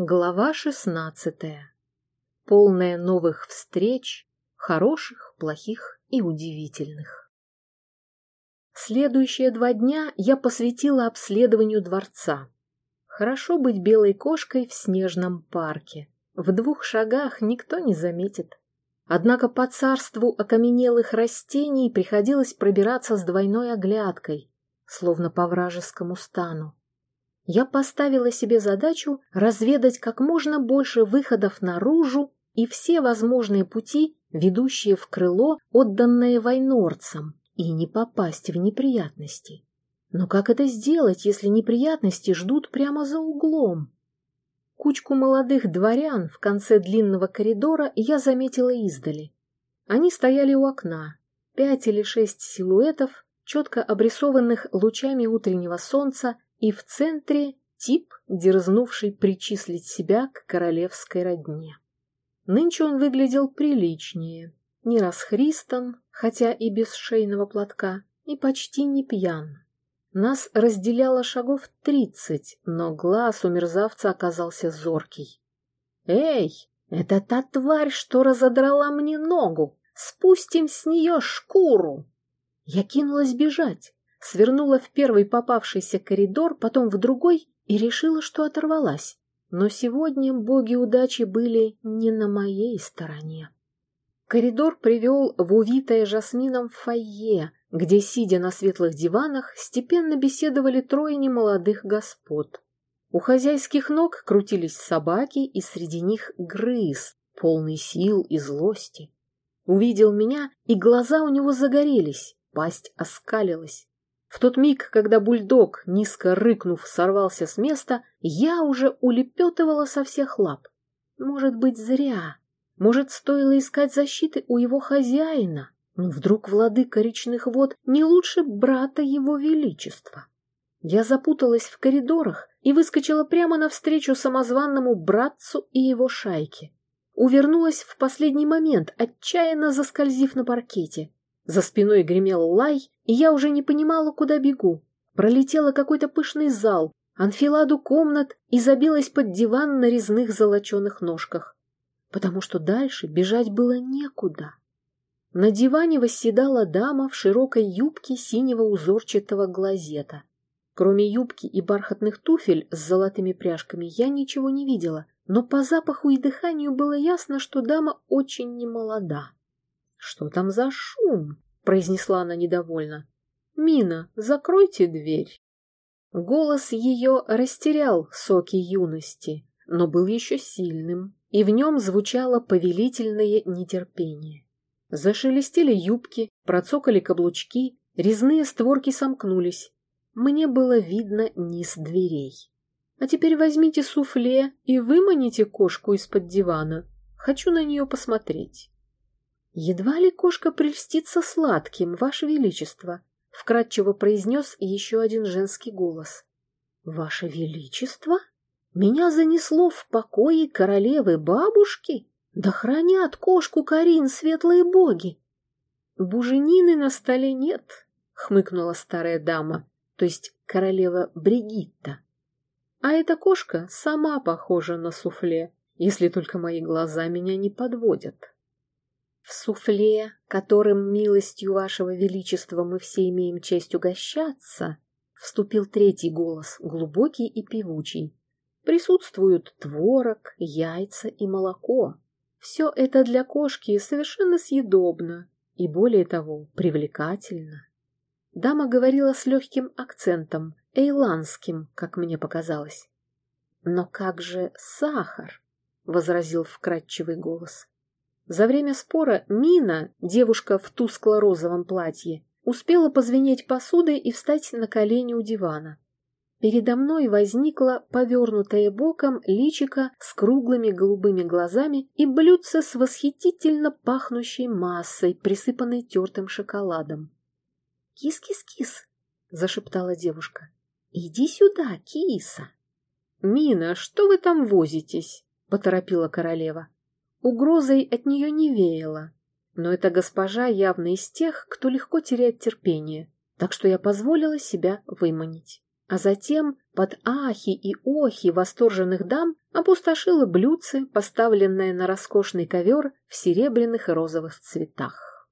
Глава шестнадцатая. Полная новых встреч, хороших, плохих и удивительных. Следующие два дня я посвятила обследованию дворца. Хорошо быть белой кошкой в снежном парке. В двух шагах никто не заметит. Однако по царству окаменелых растений приходилось пробираться с двойной оглядкой, словно по вражескому стану я поставила себе задачу разведать как можно больше выходов наружу и все возможные пути, ведущие в крыло, отданное войнорцам, и не попасть в неприятности. Но как это сделать, если неприятности ждут прямо за углом? Кучку молодых дворян в конце длинного коридора я заметила издали. Они стояли у окна, пять или шесть силуэтов, четко обрисованных лучами утреннего солнца и в центре тип, дерзнувший причислить себя к королевской родне. Нынче он выглядел приличнее, не расхристан, хотя и без шейного платка, и почти не пьян. Нас разделяло шагов тридцать, но глаз у мерзавца оказался зоркий. «Эй, это та тварь, что разодрала мне ногу! Спустим с нее шкуру!» Я кинулась бежать, свернула в первый попавшийся коридор, потом в другой и решила, что оторвалась. Но сегодня боги удачи были не на моей стороне. Коридор привел в увитое жасмином фойе, где, сидя на светлых диванах, степенно беседовали трое немолодых господ. У хозяйских ног крутились собаки, и среди них грыз, полный сил и злости. Увидел меня, и глаза у него загорелись, пасть оскалилась. В тот миг, когда бульдог, низко рыкнув, сорвался с места, я уже улепетывала со всех лап. Может быть, зря. Может, стоило искать защиты у его хозяина. Но вдруг владыка речных вод не лучше брата его величества. Я запуталась в коридорах и выскочила прямо навстречу самозванному братцу и его шайке. Увернулась в последний момент, отчаянно заскользив на паркете. За спиной гремел лай, и я уже не понимала, куда бегу. Пролетела какой-то пышный зал, анфиладу комнат и забилась под диван на резных золоченых ножках, потому что дальше бежать было некуда. На диване восседала дама в широкой юбке синего узорчатого глазета. Кроме юбки и бархатных туфель с золотыми пряжками я ничего не видела, но по запаху и дыханию было ясно, что дама очень немолода. «Что там за шум?» — произнесла она недовольно. «Мина, закройте дверь». Голос ее растерял соки юности, но был еще сильным, и в нем звучало повелительное нетерпение. Зашелестели юбки, процокали каблучки, резные створки сомкнулись. Мне было видно низ дверей. А теперь возьмите суфле и выманите кошку из-под дивана. Хочу на нее посмотреть. «Едва ли кошка прельстится сладким, Ваше Величество», — вкратчиво произнес еще один женский голос. «Ваше Величество? Меня занесло в покое королевы-бабушки? Да хранят кошку Карин светлые боги!» «Буженины на столе нет», — хмыкнула старая дама, то есть королева Бригитта. «А эта кошка сама похожа на суфле, если только мои глаза меня не подводят». В суфле, которым милостью вашего величества мы все имеем честь угощаться, вступил третий голос, глубокий и певучий. Присутствуют творог, яйца и молоко. Все это для кошки совершенно съедобно и, более того, привлекательно. Дама говорила с легким акцентом, эйландским, как мне показалось. «Но как же сахар?» — возразил вкрадчивый голос. За время спора Мина, девушка в тускло-розовом платье, успела позвенеть посудой и встать на колени у дивана. Передо мной возникла повернутая боком личика с круглыми голубыми глазами и блюдце с восхитительно пахнущей массой, присыпанной тертым шоколадом. «Кис-кис-кис!» — зашептала девушка. «Иди сюда, киса!» «Мина, что вы там возитесь?» — поторопила королева. Угрозой от нее не веяло, но эта госпожа явно из тех, кто легко теряет терпение, так что я позволила себя выманить. а затем под ахи и охи восторженных дам опустошила блюдце, поставленное на роскошный ковер в серебряных и розовых цветах.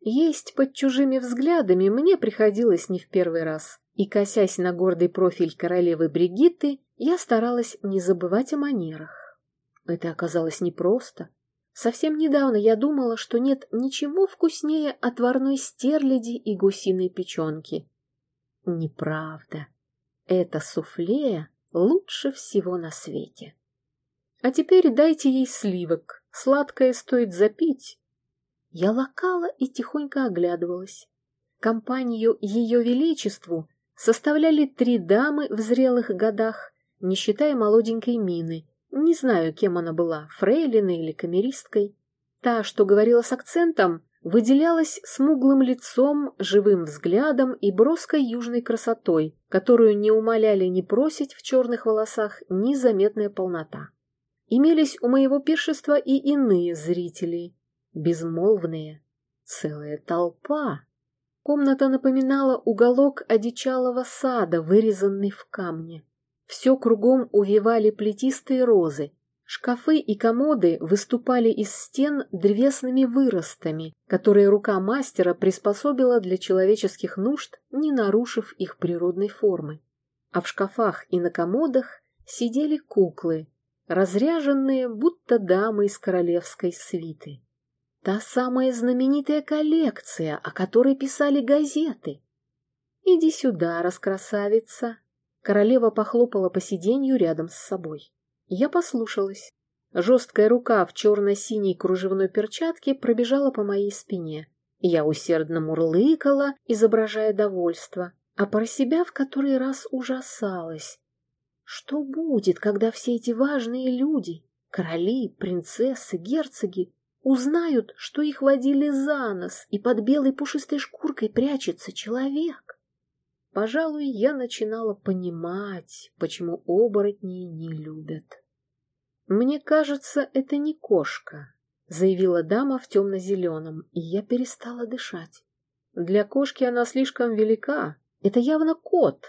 Есть под чужими взглядами мне приходилось не в первый раз, и, косясь на гордый профиль королевы Бригитты, я старалась не забывать о манерах. Это оказалось непросто. Совсем недавно я думала, что нет ничего вкуснее отварной стерляди и гусиной печенки. Неправда. Это суфле лучше всего на свете. А теперь дайте ей сливок. Сладкое стоит запить. Я лакала и тихонько оглядывалась. Компанию Ее Величеству составляли три дамы в зрелых годах, не считая молоденькой Мины. Не знаю, кем она была, фрейлиной или камеристкой. Та, что говорила с акцентом, выделялась смуглым лицом, живым взглядом и броской южной красотой, которую не умоляли ни просить в черных волосах, ни заметная полнота. Имелись у моего пиршества и иные зрители, безмолвные, целая толпа. Комната напоминала уголок одичалого сада, вырезанный в камне. Все кругом увивали плетистые розы, Шкафы и комоды выступали из стен древесными выростами, которые рука мастера приспособила для человеческих нужд, не нарушив их природной формы. А в шкафах и на комодах сидели куклы, разряженные, будто дамы из королевской свиты. Та самая знаменитая коллекция, о которой писали газеты. «Иди сюда, раскрасавица!» Королева похлопала по сиденью рядом с собой. Я послушалась. Жесткая рука в черно-синей кружевной перчатке пробежала по моей спине. Я усердно мурлыкала, изображая довольство, а про себя в который раз ужасалась. Что будет, когда все эти важные люди, короли, принцессы, герцоги, узнают, что их водили за нос, и под белой пушистой шкуркой прячется человек? Пожалуй, я начинала понимать, почему оборотни не любят. «Мне кажется, это не кошка», — заявила дама в темно-зеленом, и я перестала дышать. «Для кошки она слишком велика. Это явно кот».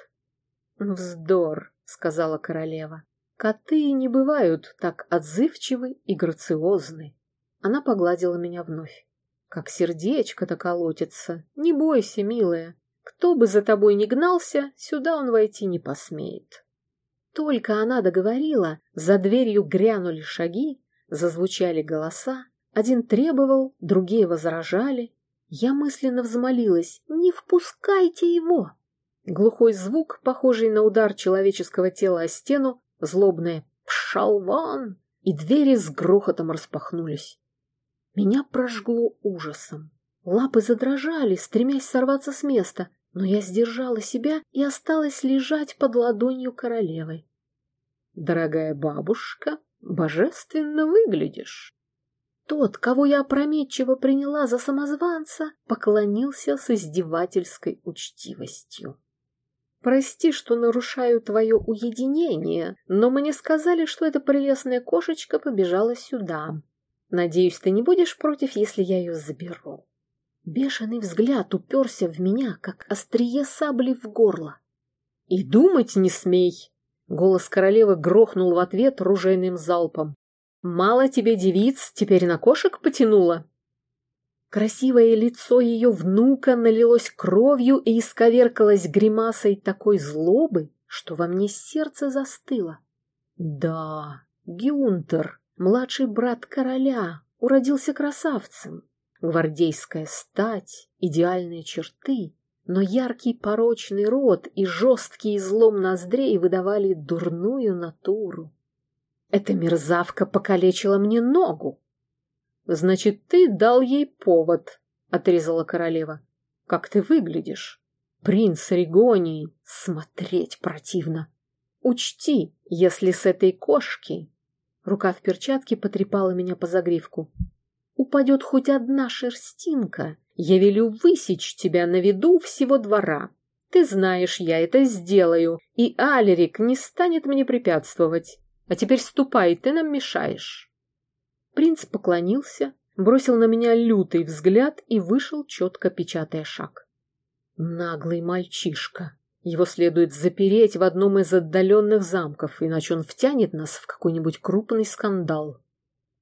«Вздор», — сказала королева. «Коты не бывают так отзывчивы и грациозны». Она погладила меня вновь. «Как сердечко-то колотится. Не бойся, милая. Кто бы за тобой ни гнался, сюда он войти не посмеет. Только она договорила, за дверью грянули шаги, зазвучали голоса, один требовал, другие возражали. Я мысленно взмолилась «Не впускайте его!» Глухой звук, похожий на удар человеческого тела о стену, злобное «Пшал вон!» и двери с грохотом распахнулись. Меня прожгло ужасом. Лапы задрожали, стремясь сорваться с места но я сдержала себя и осталась лежать под ладонью королевы. «Дорогая бабушка, божественно выглядишь!» Тот, кого я опрометчиво приняла за самозванца, поклонился с издевательской учтивостью. «Прости, что нарушаю твое уединение, но мне сказали, что эта прелестная кошечка побежала сюда. Надеюсь, ты не будешь против, если я ее заберу?» Бешеный взгляд уперся в меня, как острие сабли в горло. «И думать не смей!» Голос королевы грохнул в ответ ружейным залпом. «Мало тебе девиц, теперь на кошек потянула?» Красивое лицо ее внука налилось кровью и исковеркалось гримасой такой злобы, что во мне сердце застыло. Да, Гюнтер, младший брат короля, уродился красавцем, Гвардейская стать, идеальные черты, но яркий порочный рот и жесткий излом ноздрей выдавали дурную натуру. Эта мерзавка покалечила мне ногу. Значит, ты дал ей повод, отрезала королева. Как ты выглядишь? Принц Ригонии, смотреть противно. Учти, если с этой кошки... Рука в перчатке потрепала меня по загривку упадет хоть одна шерстинка, я велю высечь тебя на виду всего двора. Ты знаешь, я это сделаю, и Алерик не станет мне препятствовать. А теперь ступай, ты нам мешаешь. Принц поклонился, бросил на меня лютый взгляд и вышел, четко печатая шаг. Наглый мальчишка. Его следует запереть в одном из отдаленных замков, иначе он втянет нас в какой-нибудь крупный скандал.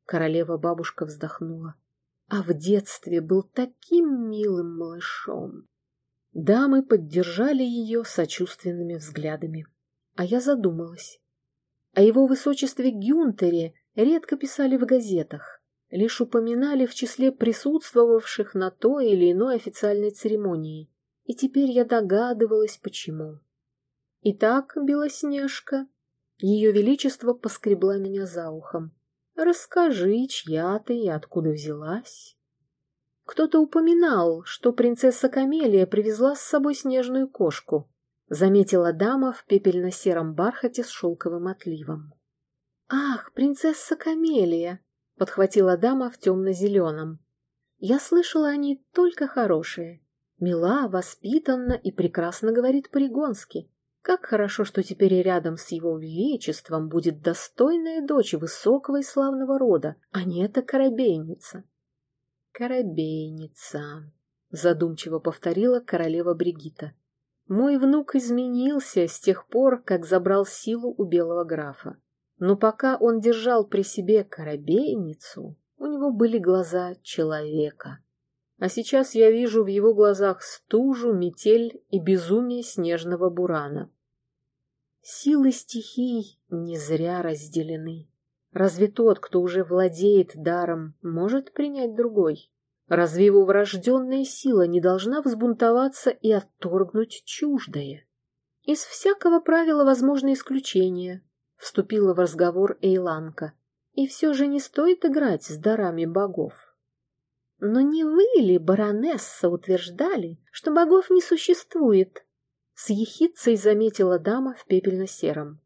Королева-бабушка вздохнула. А в детстве был таким милым малышом. Дамы поддержали ее сочувственными взглядами. А я задумалась. О его высочестве Гюнтере редко писали в газетах, лишь упоминали в числе присутствовавших на той или иной официальной церемонии. И теперь я догадывалась, почему. Итак, Белоснежка, ее величество поскребла меня за ухом. Расскажи, чья ты и откуда взялась. Кто-то упоминал, что принцесса Камелия привезла с собой снежную кошку, заметила дама в пепельно-сером бархате с шелковым отливом. «Ах, принцесса Камелия!» — подхватила дама в темно-зеленом. «Я слышала о ней только хорошее. Мила, воспитанна и прекрасно говорит по-ригонски. Как хорошо, что теперь рядом с его величеством будет достойная дочь высокого и славного рода, а не эта корабейница. Корабейница, задумчиво повторила королева Бригита. Мой внук изменился с тех пор, как забрал силу у белого графа. Но пока он держал при себе корабейницу, у него были глаза человека. А сейчас я вижу в его глазах стужу, метель и безумие снежного бурана. Силы стихий не зря разделены. Разве тот, кто уже владеет даром, может принять другой? Разве его врожденная сила не должна взбунтоваться и отторгнуть чуждое? Из всякого правила возможны исключения, вступила в разговор Эйланка. И все же не стоит играть с дарами богов. Но не вы ли, баронесса, утверждали, что богов не существует? С ехицей заметила дама в пепельно-сером.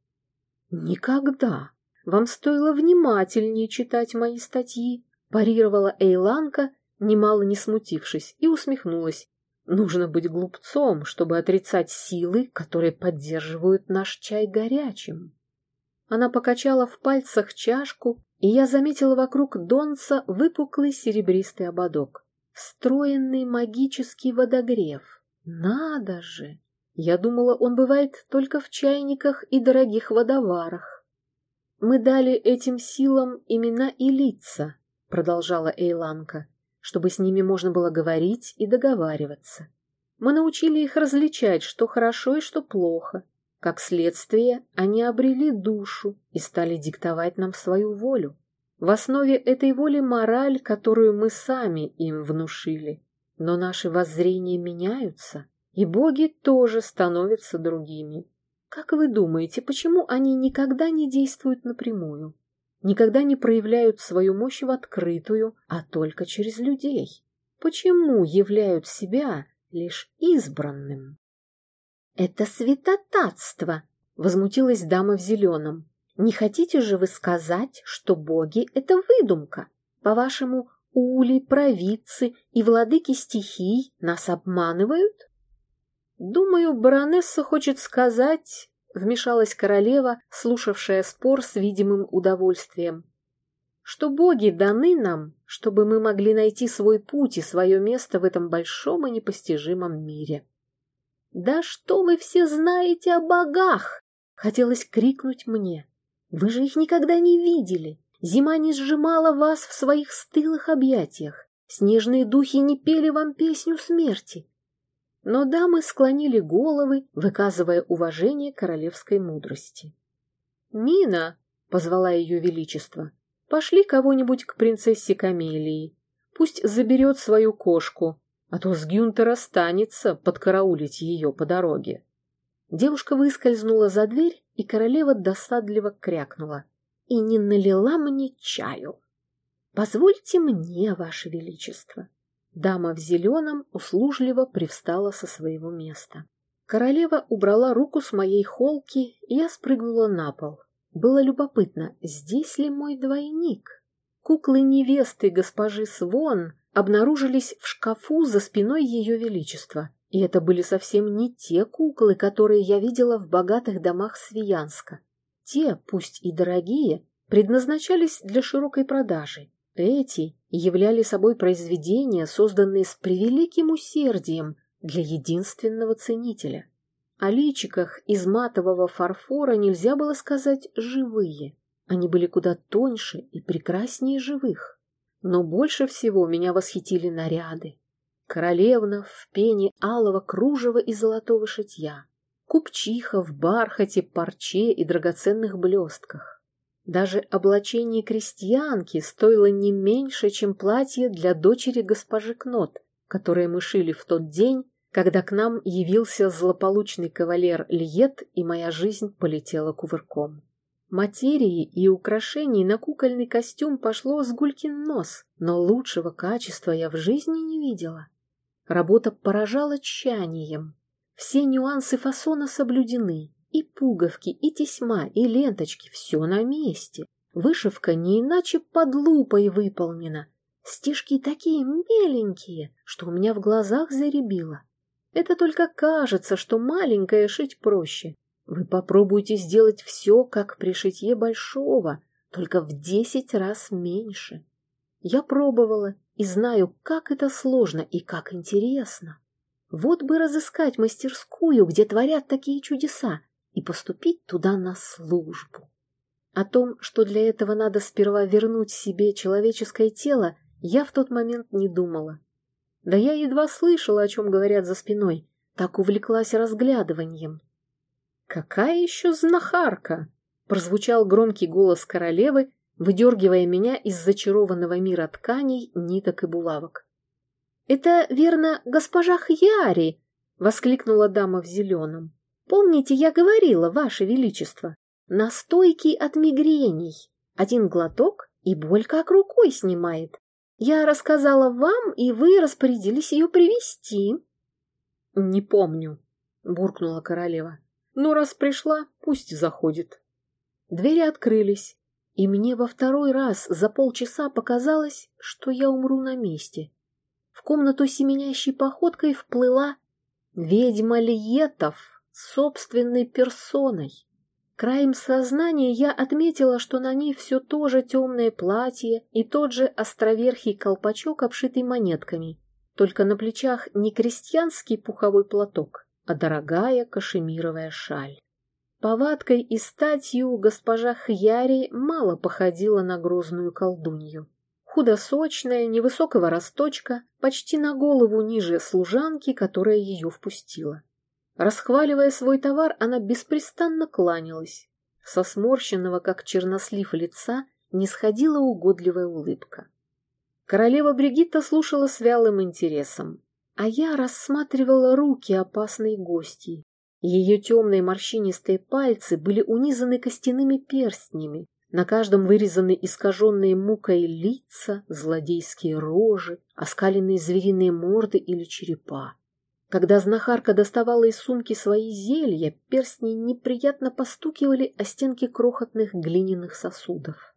Никогда. Вам стоило внимательнее читать мои статьи, парировала Эйланка, немало не смутившись, и усмехнулась. Нужно быть глупцом, чтобы отрицать силы, которые поддерживают наш чай горячим. Она покачала в пальцах чашку, и я заметила вокруг донца выпуклый серебристый ободок. Встроенный магический водогрев. Надо же! Я думала, он бывает только в чайниках и дорогих водоварах. Мы дали этим силам имена и лица, продолжала Эйланка, чтобы с ними можно было говорить и договариваться. Мы научили их различать, что хорошо и что плохо, как следствие, они обрели душу и стали диктовать нам свою волю. В основе этой воли мораль, которую мы сами им внушили. Но наши воззрения меняются, и боги тоже становятся другими. Как вы думаете, почему они никогда не действуют напрямую? Никогда не проявляют свою мощь в открытую, а только через людей? Почему являют себя лишь избранным? «Это святотатство!» — возмутилась дама в зеленом. «Не хотите же вы сказать, что боги — это выдумка? По-вашему, ули, провидцы и владыки стихий нас обманывают?» «Думаю, баронесса хочет сказать...» — вмешалась королева, слушавшая спор с видимым удовольствием. «Что боги даны нам, чтобы мы могли найти свой путь и свое место в этом большом и непостижимом мире». «Да что вы все знаете о богах?» — хотелось крикнуть мне. «Вы же их никогда не видели. Зима не сжимала вас в своих стылых объятиях. Снежные духи не пели вам песню смерти». Но дамы склонили головы, выказывая уважение королевской мудрости. «Мина!» — позвала ее величество. «Пошли кого-нибудь к принцессе Камелии. Пусть заберет свою кошку, а то с Гюнтер останется подкараулить ее по дороге. Девушка выскользнула за дверь, и королева досадливо крякнула. И не налила мне чаю. Позвольте мне, ваше величество. Дама в зеленом услужливо привстала со своего места. Королева убрала руку с моей холки, и я спрыгнула на пол. Было любопытно, здесь ли мой двойник? Куклы невесты госпожи Свон обнаружились в шкафу за спиной Ее Величества. И это были совсем не те куклы, которые я видела в богатых домах Свиянска. Те, пусть и дорогие, предназначались для широкой продажи. Эти являли собой произведения, созданные с превеликим усердием для единственного ценителя. О личиках из матового фарфора нельзя было сказать «живые». Они были куда тоньше и прекраснее живых. Но больше всего меня восхитили наряды. Королевна в пене алого кружева и золотого шитья. Купчиха в бархате, парче и драгоценных блестках. Даже облачение крестьянки стоило не меньше, чем платье для дочери госпожи Кнот, которое мы шили в тот день, когда к нам явился злополучный кавалер Льет, и моя жизнь полетела кувырком. Материи и украшений на кукольный костюм пошло с гулькин нос, но лучшего качества я в жизни не видела. Работа поражала тщанием. Все нюансы фасона соблюдены. И пуговки, и тесьма, и ленточки — все на месте. Вышивка не иначе под лупой выполнена. Стежки такие меленькие, что у меня в глазах заребило. Это только кажется, что маленькое шить проще. Вы попробуйте сделать все, как при шитье большого, только в десять раз меньше. Я пробовала и знаю, как это сложно и как интересно. Вот бы разыскать мастерскую, где творят такие чудеса, и поступить туда на службу. О том, что для этого надо сперва вернуть себе человеческое тело, я в тот момент не думала. Да я едва слышала, о чем говорят за спиной, так увлеклась разглядыванием. «Какая еще знахарка!» — прозвучал громкий голос королевы, выдергивая меня из зачарованного мира тканей, ниток и булавок. «Это, верно, госпожа Хьяри!» — воскликнула дама в зеленом. «Помните, я говорила, ваше величество, настойки от мигрений. Один глоток, и боль как рукой снимает. Я рассказала вам, и вы распорядились ее привести. Не помню, буркнула королева. Но раз пришла, пусть заходит. Двери открылись, и мне во второй раз за полчаса показалось, что я умру на месте. В комнату семенящей походкой вплыла ведьма Лиетов собственной персоной. Краем сознания я отметила, что на ней все то же темное платье и тот же островерхий колпачок, обшитый монетками, только на плечах не крестьянский пуховой платок, а дорогая кашемировая шаль. Повадкой и статью госпожа Хьяри мало походила на грозную колдунью. Худосочная, невысокого росточка, почти на голову ниже служанки, которая ее впустила. Расхваливая свой товар, она беспрестанно кланялась. Со сморщенного, как чернослив лица, не сходила угодливая улыбка. Королева Бригитта слушала с вялым интересом, а я рассматривала руки опасной гостьи. Ее темные морщинистые пальцы были унизаны костяными перстнями, на каждом вырезаны искаженные мукой лица, злодейские рожи, оскаленные звериные морды или черепа. Когда знахарка доставала из сумки свои зелья, перстни неприятно постукивали о стенки крохотных глиняных сосудов.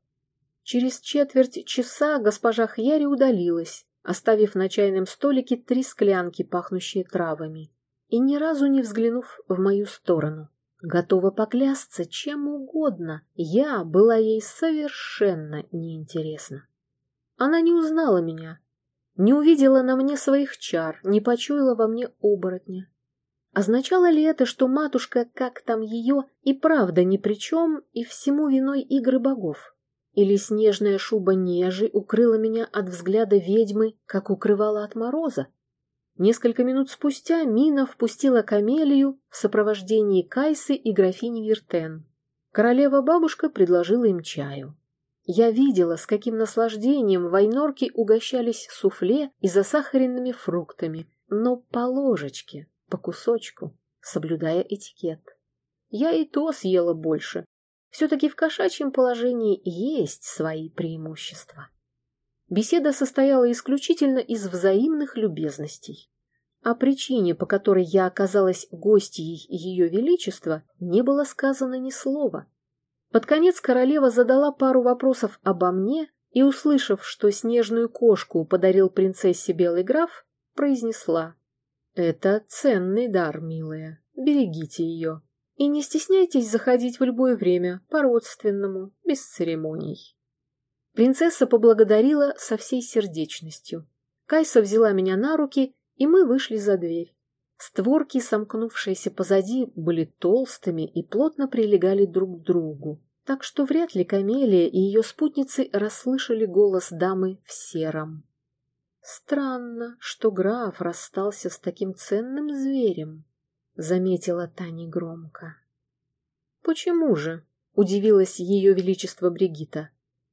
Через четверть часа госпожа Хьяри удалилась, оставив на чайном столике три склянки, пахнущие травами, и ни разу не взглянув в мою сторону. Готова поклясться чем угодно, я была ей совершенно неинтересна. Она не узнала меня, не увидела на мне своих чар, не почуяла во мне оборотня. Означало ли это, что матушка, как там ее, и правда ни при чем, и всему виной игры богов? Или снежная шуба нежи укрыла меня от взгляда ведьмы, как укрывала от мороза? Несколько минут спустя Мина впустила камелию в сопровождении Кайсы и графини Виртен. Королева-бабушка предложила им чаю. Я видела, с каким наслаждением войнорки угощались суфле и засахаренными фруктами, но по ложечке, по кусочку, соблюдая этикет. Я и то съела больше. Все-таки в кошачьем положении есть свои преимущества. Беседа состояла исключительно из взаимных любезностей. О причине, по которой я оказалась гостьей Ее Величества, не было сказано ни слова. Под конец королева задала пару вопросов обо мне и, услышав, что снежную кошку подарил принцессе белый граф, произнесла «Это ценный дар, милая, берегите ее. И не стесняйтесь заходить в любое время, по-родственному, без церемоний». Принцесса поблагодарила со всей сердечностью. Кайса взяла меня на руки, и мы вышли за дверь. Створки, сомкнувшиеся позади, были толстыми и плотно прилегали друг к другу, так что вряд ли Камелия и ее спутницы расслышали голос дамы в сером. «Странно, что граф расстался с таким ценным зверем», — заметила Таня громко. «Почему же?» — удивилась ее величество Бригита.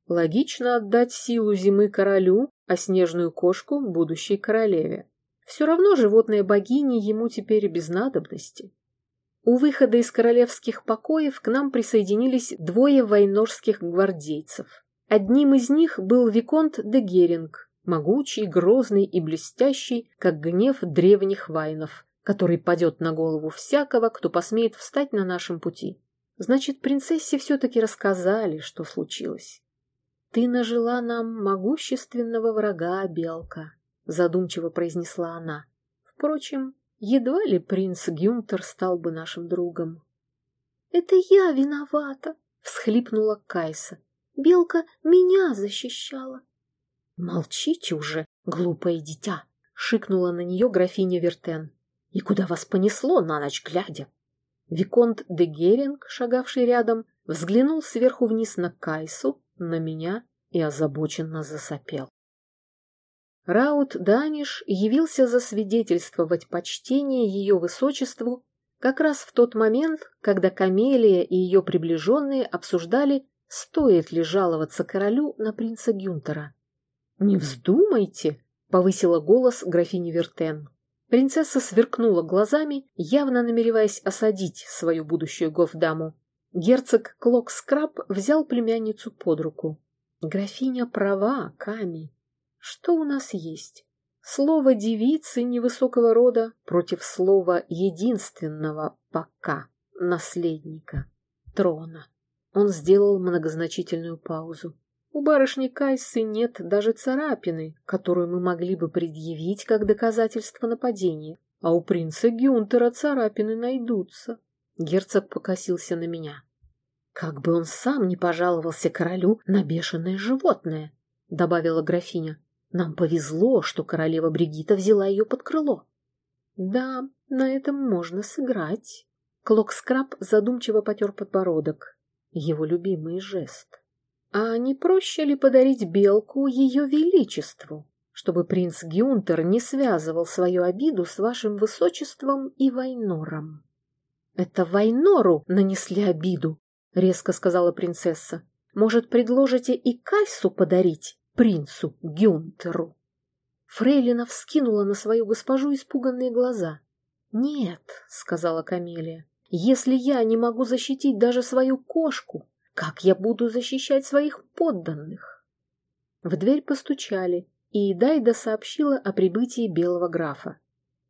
«Логично отдать силу зимы королю, а снежную кошку — будущей королеве. Все равно животное богини ему теперь без надобности». У выхода из королевских покоев к нам присоединились двое войнорских гвардейцев. Одним из них был Виконт де Геринг, могучий, грозный и блестящий, как гнев древних вайнов, который падет на голову всякого, кто посмеет встать на нашем пути. Значит, принцессе все-таки рассказали, что случилось. «Ты нажила нам могущественного врага, Белка», — задумчиво произнесла она. «Впрочем, едва ли принц Гюнтер стал бы нашим другом». «Это я виновата», — всхлипнула Кайса. «Белка меня защищала». «Молчите уже, глупое дитя!» — шикнула на нее графиня Вертен. «И куда вас понесло на ночь глядя?» Виконт де Геринг, шагавший рядом, взглянул сверху вниз на Кайсу, на меня и озабоченно засопел. Раут Даниш явился засвидетельствовать почтение ее высочеству как раз в тот момент, когда Камелия и ее приближенные обсуждали, стоит ли жаловаться королю на принца Гюнтера. «Не вздумайте!» — повысила голос графини Вертен. Принцесса сверкнула глазами, явно намереваясь осадить свою будущую гофдаму. Герцог Клокскраб взял племянницу под руку. «Графиня права, Ками. Что у нас есть? Слово девицы невысокого рода против слова единственного пока наследника трона». Он сделал многозначительную паузу. У барышни Кайсы нет даже царапины, которую мы могли бы предъявить как доказательство нападения, а у принца Гюнтера царапины найдутся. Герцог покосился на меня. Как бы он сам не пожаловался королю на бешеное животное, добавила графиня. Нам повезло, что королева Бригита взяла ее под крыло. Да, на этом можно сыграть. Клокскраб задумчиво потер подбородок. Его любимый жест. А не проще ли подарить белку ее величеству, чтобы принц Гюнтер не связывал свою обиду с вашим высочеством и Вайнором? Это Вайнору нанесли обиду, резко сказала принцесса. Может, предложите и Кайсу подарить принцу Гюнтеру? Фрейлина вскинула на свою госпожу испуганные глаза. «Нет», — сказала Камелия, — «если я не могу защитить даже свою кошку, как я буду защищать своих подданных? В дверь постучали, и Дайда сообщила о прибытии белого графа.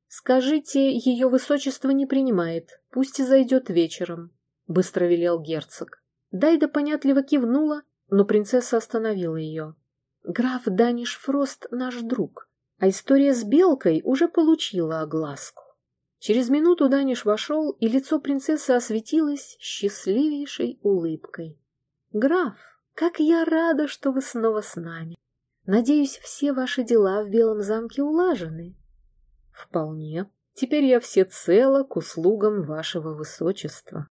«Скажите, ее высочество не принимает, пусть и зайдет вечером», — быстро велел герцог. Дайда понятливо кивнула, но принцесса остановила ее. «Граф Даниш Фрост наш друг, а история с Белкой уже получила огласку». Через минуту Даниш вошел, и лицо принцессы осветилось счастливейшей улыбкой. «Граф, как я рада, что вы снова с нами! Надеюсь, все ваши дела в Белом замке улажены?» «Вполне. Теперь я всецело к услугам вашего высочества».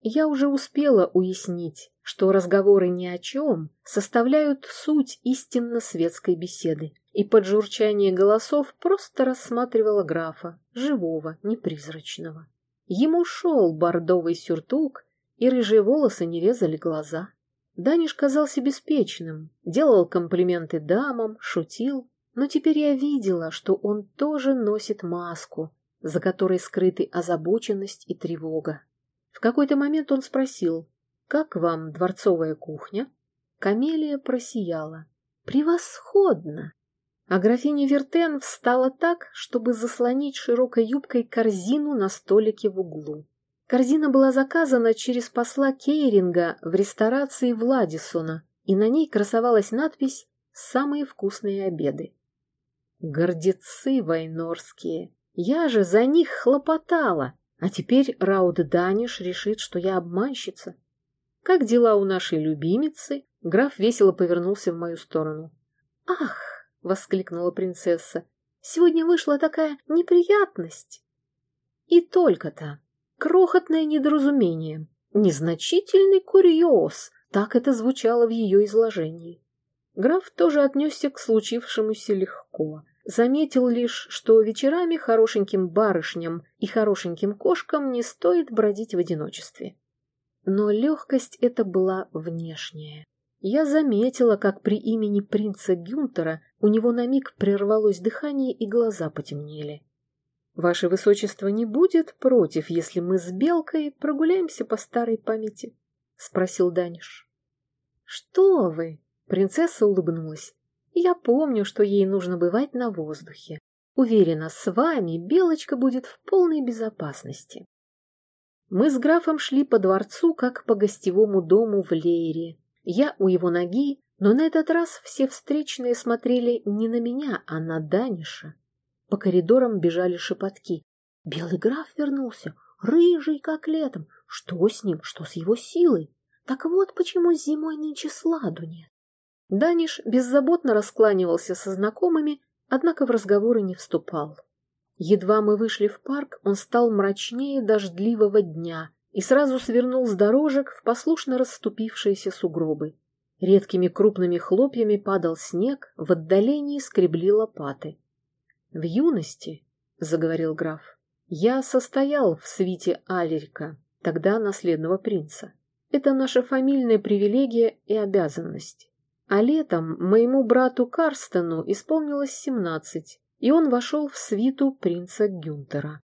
Я уже успела уяснить, что разговоры ни о чем составляют суть истинно светской беседы, и под журчание голосов просто рассматривала графа, живого, непризрачного. Ему шел бордовый сюртук, и рыжие волосы не резали глаза. Даниш казался беспечным, делал комплименты дамам, шутил, но теперь я видела, что он тоже носит маску, за которой скрыты озабоченность и тревога. В какой-то момент он спросил, «Как вам дворцовая кухня?» Камелия просияла. «Превосходно!» А графиня Вертен встала так, чтобы заслонить широкой юбкой корзину на столике в углу. Корзина была заказана через посла Кейринга в ресторации Владисона, и на ней красовалась надпись «Самые вкусные обеды». Гордецы войнорские! Я же за них хлопотала! А теперь Рауд Даниш решит, что я обманщица. Как дела у нашей любимицы? Граф весело повернулся в мою сторону. «Ах!» — воскликнула принцесса. «Сегодня вышла такая неприятность. И только-то. Крохотное недоразумение. Незначительный курьез. Так это звучало в ее изложении. Граф тоже отнесся к случившемуся легко. Заметил лишь, что вечерами хорошеньким барышням и хорошеньким кошкам не стоит бродить в одиночестве. Но легкость эта была внешняя. Я заметила, как при имени принца Гюнтера у него на миг прервалось дыхание и глаза потемнели. «Ваше высочество не будет против, если мы с Белкой прогуляемся по старой памяти?» — спросил Даниш. «Что вы?» — принцесса улыбнулась. «Я помню, что ей нужно бывать на воздухе. Уверена, с вами Белочка будет в полной безопасности». Мы с графом шли по дворцу, как по гостевому дому в Лейре, я у его ноги, но на этот раз все встречные смотрели не на меня, а на Даниша. По коридорам бежали шепотки. Белый граф вернулся, рыжий, как летом. Что с ним, что с его силой? Так вот почему зимой нынче сладу нет. Даниш беззаботно раскланивался со знакомыми, однако в разговоры не вступал. Едва мы вышли в парк, он стал мрачнее дождливого дня, и сразу свернул с дорожек в послушно расступившиеся сугробы. Редкими крупными хлопьями падал снег, в отдалении скребли лопаты. «В юности», — заговорил граф, — «я состоял в свите Алерика, тогда наследного принца. Это наша фамильная привилегия и обязанность. А летом моему брату Карстену исполнилось семнадцать, и он вошел в свиту принца Гюнтера.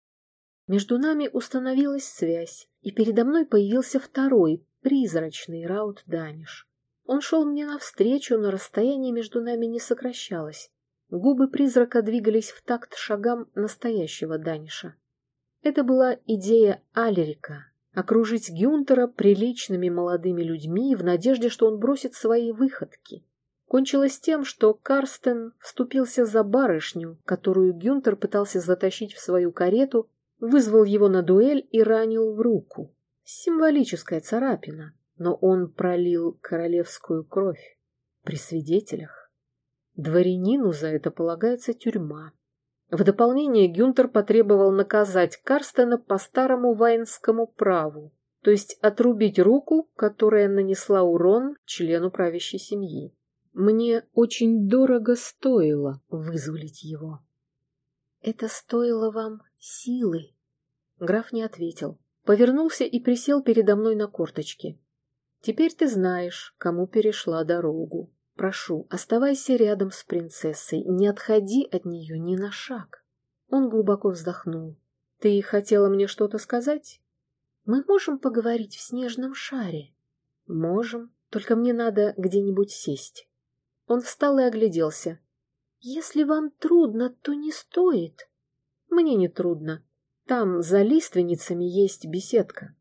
Между нами установилась связь, и передо мной появился второй, призрачный Раут Даниш. Он шел мне навстречу, но расстояние между нами не сокращалось. Губы призрака двигались в такт шагам настоящего Даниша. Это была идея Алерика — окружить Гюнтера приличными молодыми людьми в надежде, что он бросит свои выходки. Кончилось тем, что Карстен вступился за барышню, которую Гюнтер пытался затащить в свою карету вызвал его на дуэль и ранил в руку. Символическая царапина, но он пролил королевскую кровь при свидетелях. Дворянину за это полагается тюрьма. В дополнение Гюнтер потребовал наказать Карстена по старому воинскому праву, то есть отрубить руку, которая нанесла урон члену правящей семьи. Мне очень дорого стоило вызволить его. Это стоило вам силы. Граф не ответил. Повернулся и присел передо мной на корточки. Теперь ты знаешь, кому перешла дорогу. Прошу, оставайся рядом с принцессой, не отходи от нее ни на шаг. Он глубоко вздохнул. Ты хотела мне что-то сказать? Мы можем поговорить в снежном шаре? Можем, только мне надо где-нибудь сесть. Он встал и огляделся. Если вам трудно, то не стоит. Мне не трудно. Там за лиственницами есть беседка.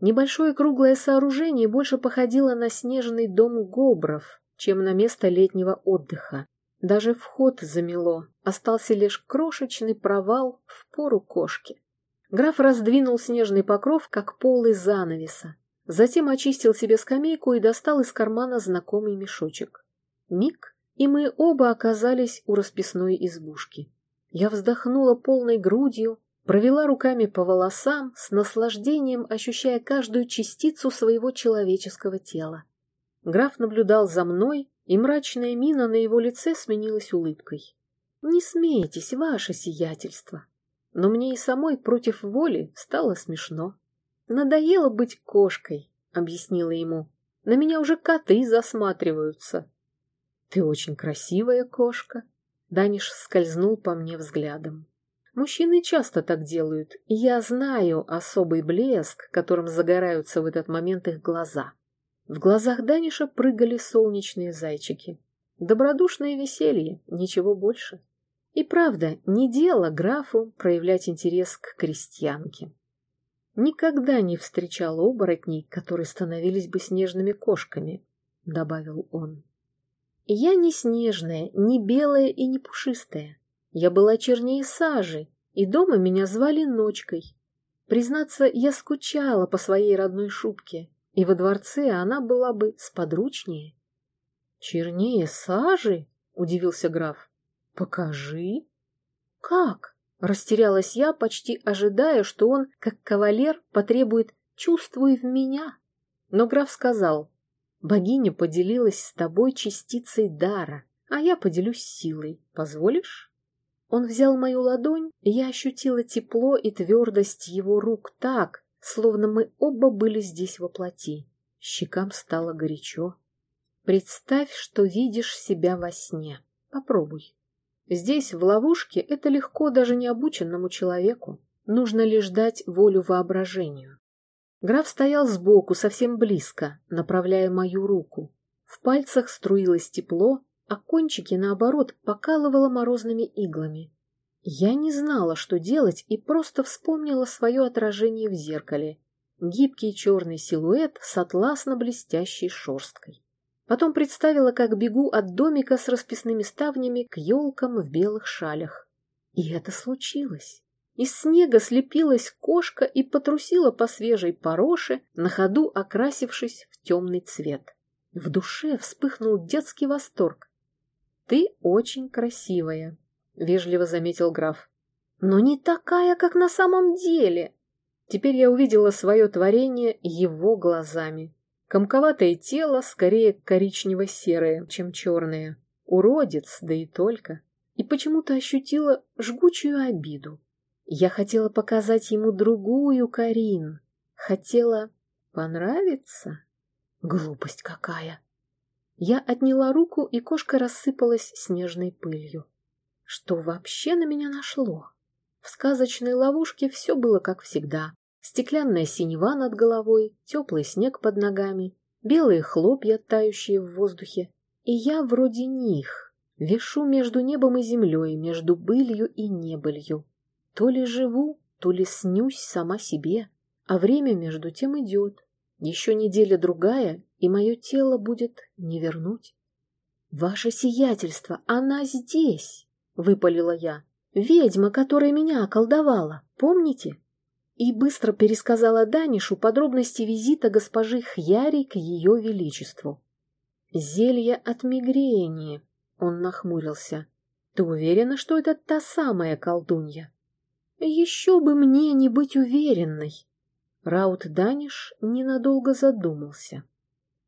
Небольшое круглое сооружение больше походило на снежный дом гобров, чем на место летнего отдыха. Даже вход замело, остался лишь крошечный провал в пору кошки. Граф раздвинул снежный покров, как полы занавеса. Затем очистил себе скамейку и достал из кармана знакомый мешочек. Миг, и мы оба оказались у расписной избушки. Я вздохнула полной грудью, провела руками по волосам, с наслаждением ощущая каждую частицу своего человеческого тела. Граф наблюдал за мной, и мрачная мина на его лице сменилась улыбкой. «Не смейтесь, ваше сиятельство!» Но мне и самой против воли стало смешно. «Надоело быть кошкой», — объяснила ему. «На меня уже коты засматриваются». «Ты очень красивая кошка», Даниш скользнул по мне взглядом. Мужчины часто так делают, и я знаю особый блеск, которым загораются в этот момент их глаза. В глазах Даниша прыгали солнечные зайчики. Добродушное веселье, ничего больше. И правда, не дело графу проявлять интерес к крестьянке. Никогда не встречал оборотней, которые становились бы снежными кошками, — добавил он. Я не снежная, не белая и не пушистая. Я была чернее сажи, и дома меня звали Ночкой. Признаться, я скучала по своей родной шубке, и во дворце она была бы сподручнее. — Чернее сажи? — удивился граф. — Покажи. — Как? Растерялась я, почти ожидая, что он, как кавалер, потребует «чувствуй в меня». Но граф сказал, «Богиня поделилась с тобой частицей дара, а я поделюсь силой. Позволишь?» Он взял мою ладонь, и я ощутила тепло и твердость его рук так, словно мы оба были здесь во плоти. Щекам стало горячо. Представь, что видишь себя во сне. Попробуй. Здесь, в ловушке, это легко даже необученному человеку. Нужно лишь дать волю воображению. Граф стоял сбоку, совсем близко, направляя мою руку. В пальцах струилось тепло, а кончики, наоборот, покалывало морозными иглами. Я не знала, что делать, и просто вспомнила свое отражение в зеркале. Гибкий черный силуэт с атласно-блестящей шерсткой. Потом представила, как бегу от домика с расписными ставнями к елкам в белых шалях. И это случилось. Из снега слепилась кошка и потрусила по свежей пороше, на ходу окрасившись в темный цвет. В душе вспыхнул детский восторг. «Ты очень красивая», — вежливо заметил граф. «Но не такая, как на самом деле!» Теперь я увидела свое творение его глазами. Комковатое тело скорее коричнево-серое, чем черное. Уродец, да и только. И почему-то ощутила жгучую обиду. Я хотела показать ему другую Карин. Хотела понравиться. Глупость какая! Я отняла руку, и кошка рассыпалась снежной пылью. Что вообще на меня нашло? В сказочной ловушке все было как всегда. Стеклянная синева над головой, теплый снег под ногами, белые хлопья, тающие в воздухе. И я вроде них, вешу между небом и землей, между былью и небылью. То ли живу, то ли снюсь сама себе, а время между тем идет. Еще неделя-другая, и мое тело будет не вернуть. «Ваше сиятельство, она здесь!» — выпалила я. «Ведьма, которая меня околдовала, помните?» И быстро пересказала Данишу подробности визита госпожи Хьяри к ее величеству. «Зелье от мигрени», — он нахмурился. «Ты уверена, что это та самая колдунья?» «Еще бы мне не быть уверенной!» Раут Даниш ненадолго задумался.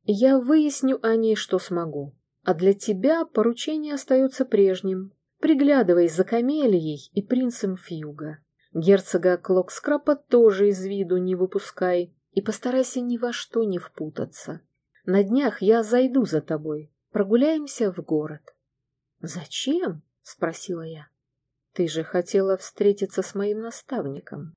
«Я выясню о ней, что смогу. А для тебя поручение остается прежним. Приглядывай за Камелией и принцем Фьюга. Герцога Клокскрапа тоже из виду не выпускай и постарайся ни во что не впутаться. На днях я зайду за тобой. Прогуляемся в город». «Зачем?» — спросила я. «Ты же хотела встретиться с моим наставником».